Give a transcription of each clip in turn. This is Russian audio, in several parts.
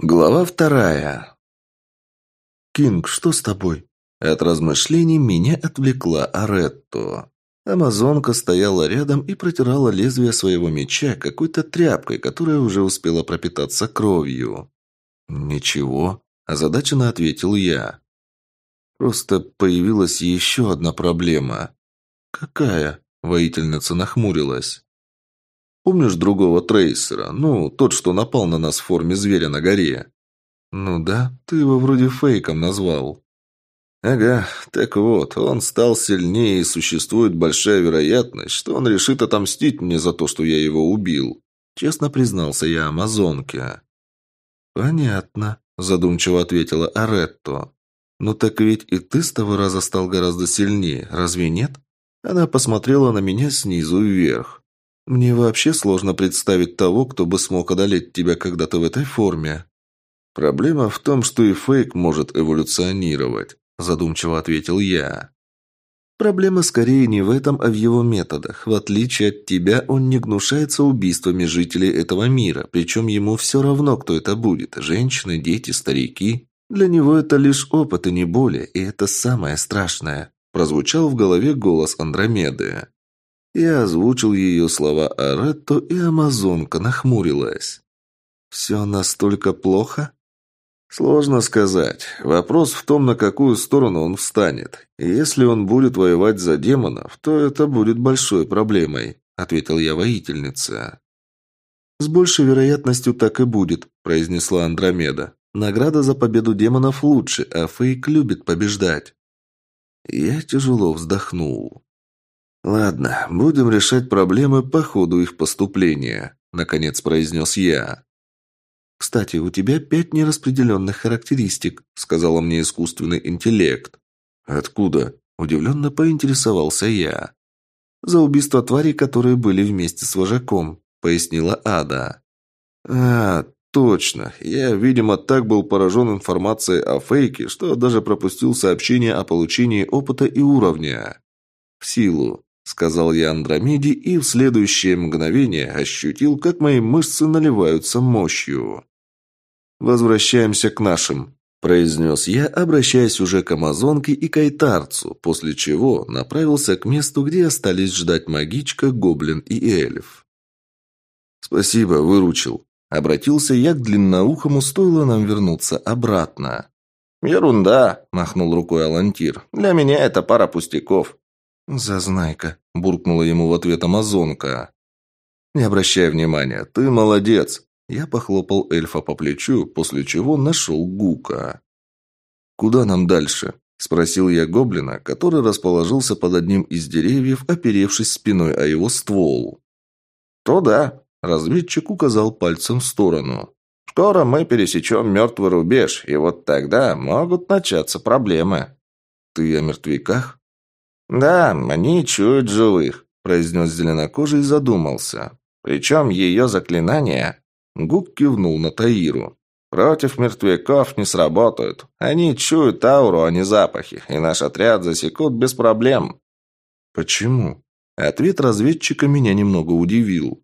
Глава вторая. «Кинг, что с тобой?» От размышлений меня отвлекла Аретто. Амазонка стояла рядом и протирала лезвие своего меча какой-то тряпкой, которая уже успела пропитаться кровью. «Ничего», – озадаченно ответил я. «Просто появилась еще одна проблема». «Какая?» – воительница нахмурилась. Помнишь другого трейсера? Ну, тот, что напал на нас в форме зверя на горе?» «Ну да, ты его вроде фейком назвал». «Ага, так вот, он стал сильнее, и существует большая вероятность, что он решит отомстить мне за то, что я его убил», — честно признался я Амазонке. «Понятно», — задумчиво ответила Аретто. «Ну так ведь и ты с того раза стал гораздо сильнее, разве нет?» Она посмотрела на меня снизу вверх. Мне вообще сложно представить того, кто бы смог одолеть тебя когда-то в этой форме. Проблема в том, что и фейк может эволюционировать, задумчиво ответил я. Проблема скорее не в этом, а в его методах. В отличие от тебя, он не гнушается убийствами жителей этого мира, причем ему все равно, кто это будет – женщины, дети, старики. Для него это лишь опыт и не более, и это самое страшное. Прозвучал в голове голос Андромеды. Я озвучил ее слова Аретто, и Амазонка нахмурилась. «Все настолько плохо?» «Сложно сказать. Вопрос в том, на какую сторону он встанет. Если он будет воевать за демонов, то это будет большой проблемой», — ответил я воительнице. «С большей вероятностью так и будет», — произнесла Андромеда. «Награда за победу демонов лучше, а Фейк любит побеждать». Я тяжело вздохнул. «Ладно, будем решать проблемы по ходу их поступления», – наконец произнес я. «Кстати, у тебя пять нераспределенных характеристик», – сказала мне искусственный интеллект. «Откуда?» – удивленно поинтересовался я. «За убийство тварей, которые были вместе с вожаком», – пояснила Ада. «А, точно. Я, видимо, так был поражен информацией о фейке, что даже пропустил сообщение о получении опыта и уровня. В силу сказал я Андромеде и в следующее мгновение ощутил, как мои мышцы наливаются мощью. «Возвращаемся к нашим», – произнес я, обращаясь уже к Амазонке и Кайтарцу, после чего направился к месту, где остались ждать магичка, гоблин и эльф. «Спасибо, выручил», – обратился я к длинноухому, стоило нам вернуться обратно. «Ерунда», – махнул рукой Алантир. «Для меня это пара пустяков. «Зазнайка», – буркнула ему в ответ амазонка. «Не обращай внимания, ты молодец!» Я похлопал эльфа по плечу, после чего нашел Гука. «Куда нам дальше?» – спросил я гоблина, который расположился под одним из деревьев, оперевшись спиной о его ствол. «Туда!» – разведчик указал пальцем в сторону. «Скоро мы пересечем мертвый рубеж, и вот тогда могут начаться проблемы». «Ты о мертвяках?» «Да, они чуют живых», – произнес зеленокожий и задумался. «Причем ее заклинания...» Гук кивнул на Таиру. «Против мертвяков не сработают. Они чуют ауру, а не запахи, и наш отряд засекут без проблем». «Почему?» Ответ разведчика меня немного удивил.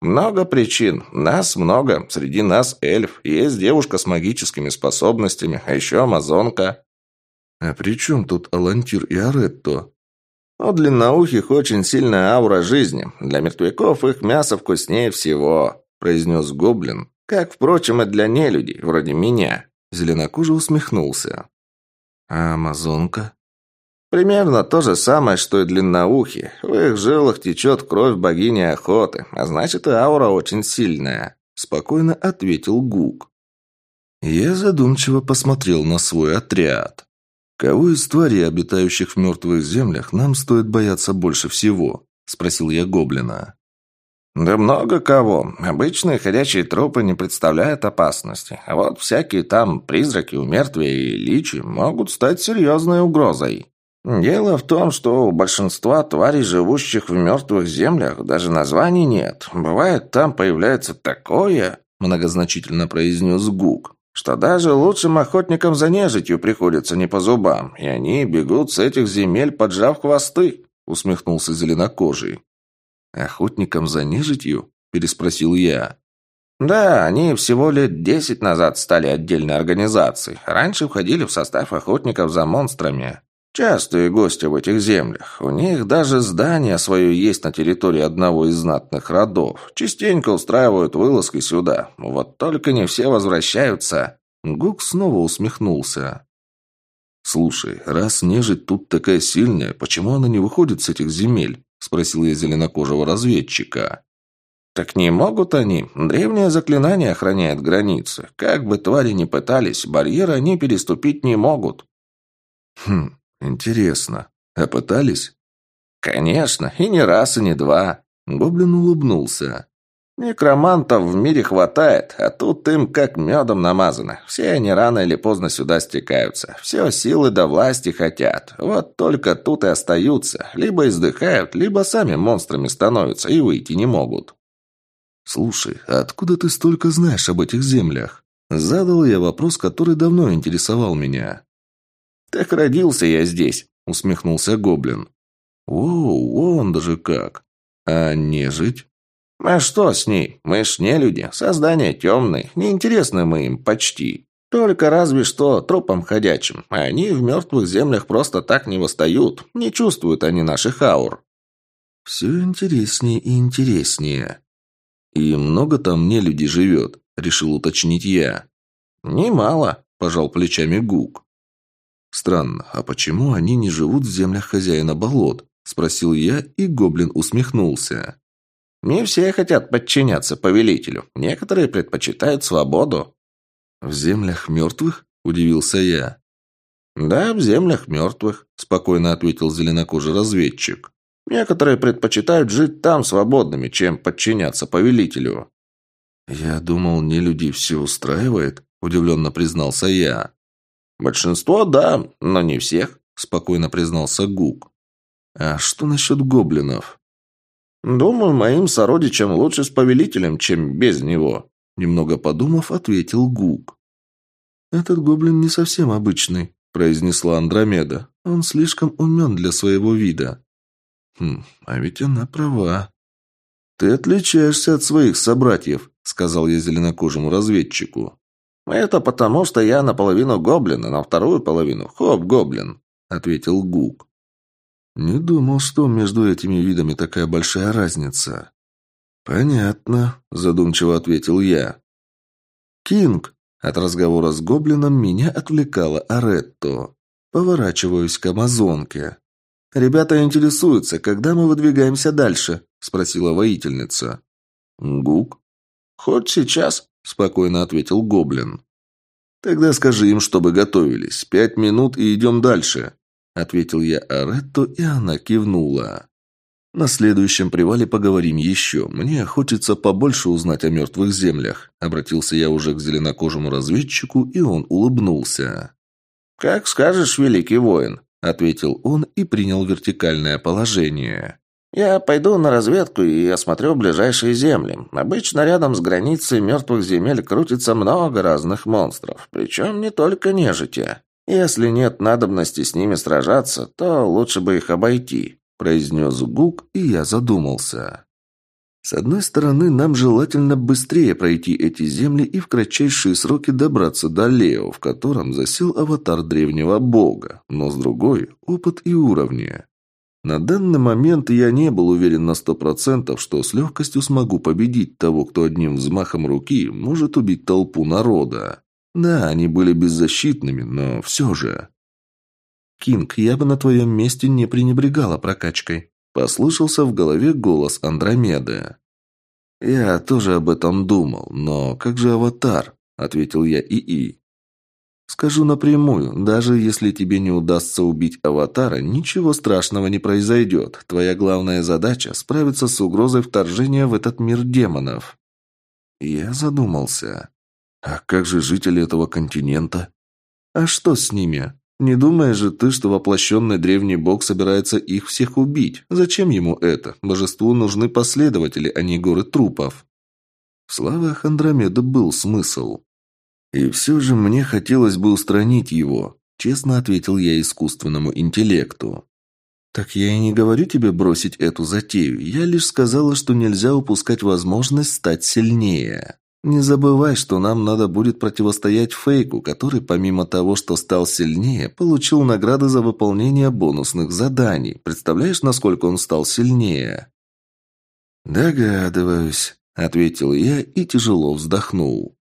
«Много причин. Нас много. Среди нас эльф. Есть девушка с магическими способностями, а еще амазонка». «А при чем тут Алантир и Аретто?» У длинноухих очень сильная аура жизни. Для мертвяков их мясо вкуснее всего», – произнес гоблин. «Как, впрочем, и для нелюдей, вроде меня». Зеленокожий усмехнулся. «А амазонка?» «Примерно то же самое, что и длинноухи. В их жилах течет кровь богини охоты, а значит и аура очень сильная», – спокойно ответил Гук. Я задумчиво посмотрел на свой отряд. «Кого из тварей, обитающих в мертвых землях, нам стоит бояться больше всего?» – спросил я гоблина. «Да много кого. Обычные ходячие трупы не представляют опасности. А вот всякие там призраки, умертвия и личи могут стать серьезной угрозой. Дело в том, что у большинства тварей, живущих в мертвых землях, даже названий нет. Бывает, там появляется такое...» – многозначительно произнес Гук что даже лучшим охотникам за нежитью приходится не по зубам, и они бегут с этих земель, поджав хвосты», — усмехнулся зеленокожий. «Охотникам за нежитью?» — переспросил я. Да, они всего лет десять назад стали отдельной организацией. Раньше входили в состав охотников за монстрами. Частые гости в этих землях. У них даже здание свое есть на территории одного из знатных родов. Частенько устраивают вылазки сюда. Вот только не все возвращаются. Гук снова усмехнулся. «Слушай, раз нежить тут такая сильная, почему она не выходит с этих земель?» – спросил я зеленокожего разведчика. «Так не могут они. Древнее заклинание охраняет границы. Как бы твари ни пытались, барьеры они переступить не могут». «Хм, интересно. А пытались?» «Конечно, и не раз, и не два». Гоблин улыбнулся. Некромантов в мире хватает, а тут им как медом намазано. Все они рано или поздно сюда стекаются. Все силы до власти хотят. Вот только тут и остаются. Либо издыхают, либо сами монстрами становятся и выйти не могут. «Слушай, а откуда ты столько знаешь об этих землях?» Задал я вопрос, который давно интересовал меня. «Так родился я здесь», — усмехнулся Гоблин. «О, он даже как! А нежить?» А что с ней? Мы ж не люди, создания темные, неинтересны мы им почти. Только разве что трупом ходячим, а они в мертвых землях просто так не восстают, не чувствуют они наших аур. Все интереснее и интереснее. И много там не люди живет, решил уточнить я. Немало, пожал плечами Гук. Странно, а почему они не живут в землях хозяина болот? Спросил я, и гоблин усмехнулся. Не все хотят подчиняться повелителю. Некоторые предпочитают свободу». «В землях мертвых?» – удивился я. «Да, в землях мертвых», – спокойно ответил зеленокожий разведчик. «Некоторые предпочитают жить там свободными, чем подчиняться повелителю». «Я думал, не люди все устраивает», – удивленно признался я. «Большинство – да, но не всех», – спокойно признался Гук. «А что насчет гоблинов?» «Думаю, моим сородичам лучше с повелителем, чем без него», – немного подумав, ответил Гук. «Этот гоблин не совсем обычный», – произнесла Андромеда. «Он слишком умен для своего вида». «Хм, а ведь она права». «Ты отличаешься от своих собратьев», – сказал я зеленокожему разведчику. «Это потому, что я наполовину гоблин, а на вторую половину хоп-гоблин», – ответил Гук. Не думал, что между этими видами такая большая разница. Понятно, задумчиво ответил я. Кинг. От разговора с гоблином меня отвлекала Аретто. Поворачиваюсь к амазонке. «Ребята интересуются, когда мы выдвигаемся дальше?» – спросила воительница. «Гук?» «Хоть сейчас», – спокойно ответил гоблин. «Тогда скажи им, чтобы готовились. Пять минут и идем дальше», ответил я Аретто, и она кивнула. На следующем привале поговорим еще. Мне хочется побольше узнать о мертвых землях. Обратился я уже к зеленокожему разведчику, и он улыбнулся. «Как скажешь, великий воин», — ответил он и принял вертикальное положение. «Я пойду на разведку и осмотрю ближайшие земли. Обычно рядом с границей мертвых земель крутится много разных монстров, причем не только нежити. «Если нет надобности с ними сражаться, то лучше бы их обойти», – произнес Гук, и я задумался. С одной стороны, нам желательно быстрее пройти эти земли и в кратчайшие сроки добраться до Лео, в котором засел аватар древнего бога, но с другой – опыт и уровни. На данный момент я не был уверен на сто процентов, что с легкостью смогу победить того, кто одним взмахом руки может убить толпу народа. Да, они были беззащитными, но все же... «Кинг, я бы на твоем месте не пренебрегала прокачкой», – послышался в голове голос Андромеды. «Я тоже об этом думал, но как же аватар?» – ответил я ИИ. «Скажу напрямую, даже если тебе не удастся убить аватара, ничего страшного не произойдет. Твоя главная задача – справиться с угрозой вторжения в этот мир демонов». Я задумался. А как же жители этого континента? А что с ними? Не думаешь же ты, что воплощенный древний бог собирается их всех убить? Зачем ему это? Божеству нужны последователи, а не горы трупов. В словах Андромеда был смысл. И все же мне хотелось бы устранить его, честно ответил я искусственному интеллекту. Так я и не говорю тебе бросить эту затею. Я лишь сказала, что нельзя упускать возможность стать сильнее. Не забывай, что нам надо будет противостоять фейку, который, помимо того, что стал сильнее, получил награды за выполнение бонусных заданий. Представляешь, насколько он стал сильнее?» «Догадываюсь», — ответил я и тяжело вздохнул.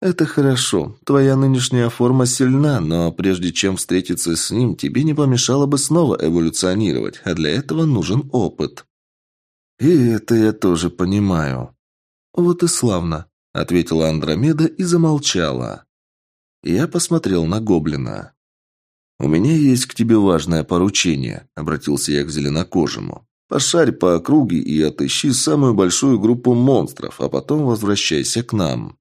«Это хорошо. Твоя нынешняя форма сильна, но прежде чем встретиться с ним, тебе не помешало бы снова эволюционировать, а для этого нужен опыт». «И это я тоже понимаю». «Вот и славно», — ответила Андромеда и замолчала. Я посмотрел на гоблина. «У меня есть к тебе важное поручение», — обратился я к зеленокожему. «Пошарь по округе и отыщи самую большую группу монстров, а потом возвращайся к нам».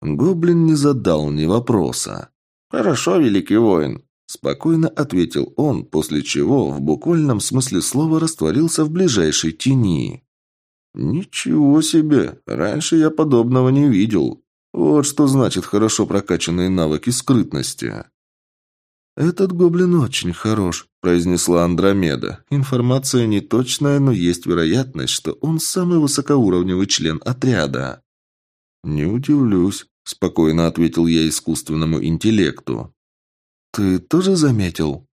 Гоблин не задал ни вопроса. «Хорошо, великий воин», – спокойно ответил он, после чего в буквальном смысле слова растворился в ближайшей тени. «Ничего себе! Раньше я подобного не видел. Вот что значит хорошо прокачанные навыки скрытности». «Этот гоблин очень хорош», – произнесла Андромеда. «Информация неточная, но есть вероятность, что он самый высокоуровневый член отряда». «Не удивлюсь», – спокойно ответил я искусственному интеллекту. «Ты тоже заметил?»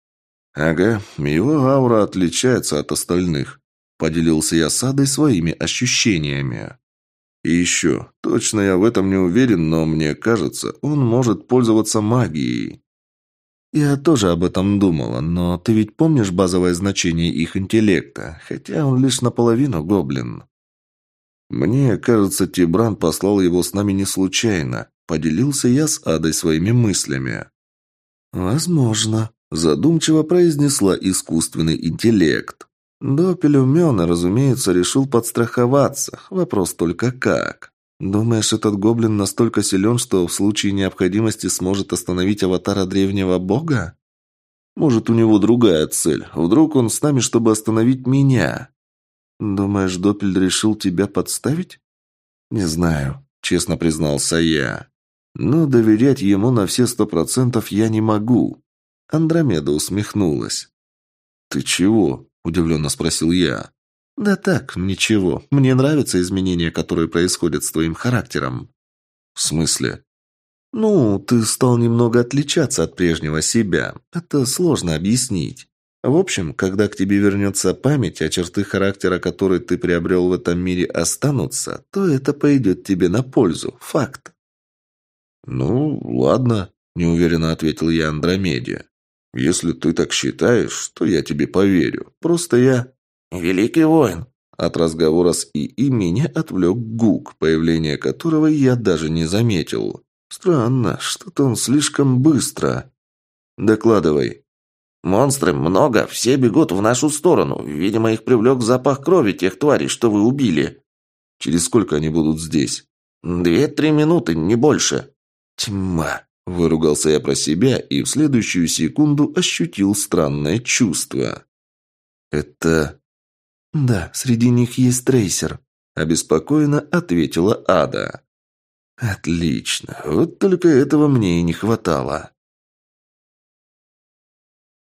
«Ага, его аура отличается от остальных», – поделился я с Адой своими ощущениями. «И еще, точно я в этом не уверен, но мне кажется, он может пользоваться магией». «Я тоже об этом думала, но ты ведь помнишь базовое значение их интеллекта, хотя он лишь наполовину гоблин». «Мне кажется, Тибран послал его с нами не случайно», – поделился я с Адой своими мыслями. «Возможно», – задумчиво произнесла искусственный интеллект. Допель умен и, разумеется, решил подстраховаться. Вопрос только как. Думаешь, этот гоблин настолько силен, что в случае необходимости сможет остановить аватара древнего бога? Может, у него другая цель. Вдруг он с нами, чтобы остановить меня? «Думаешь, Доппель решил тебя подставить?» «Не знаю», — честно признался я. «Но доверять ему на все сто процентов я не могу». Андромеда усмехнулась. «Ты чего?» – удивленно спросил я. «Да так, ничего. Мне нравятся изменения, которые происходят с твоим характером». «В смысле?» «Ну, ты стал немного отличаться от прежнего себя. Это сложно объяснить. В общем, когда к тебе вернется память, а черты характера, которые ты приобрел в этом мире, останутся, то это пойдет тебе на пользу. Факт. «Ну, ладно», – неуверенно ответил я Андромеде. «Если ты так считаешь, то я тебе поверю. Просто я...» «Великий воин!» От разговора с ИИ меня отвлек Гук, появление которого я даже не заметил. Странно, что-то он слишком быстро. «Докладывай», «Монстры много, все бегут в нашу сторону. Видимо, их привлек запах крови тех тварей, что вы убили». «Через сколько они будут здесь?» «Две-три минуты, не больше». «Тьма!» – выругался я про себя и в следующую секунду ощутил странное чувство. «Это...» «Да, среди них есть трейсер», – обеспокоенно ответила Ада. «Отлично. Вот только этого мне и не хватало».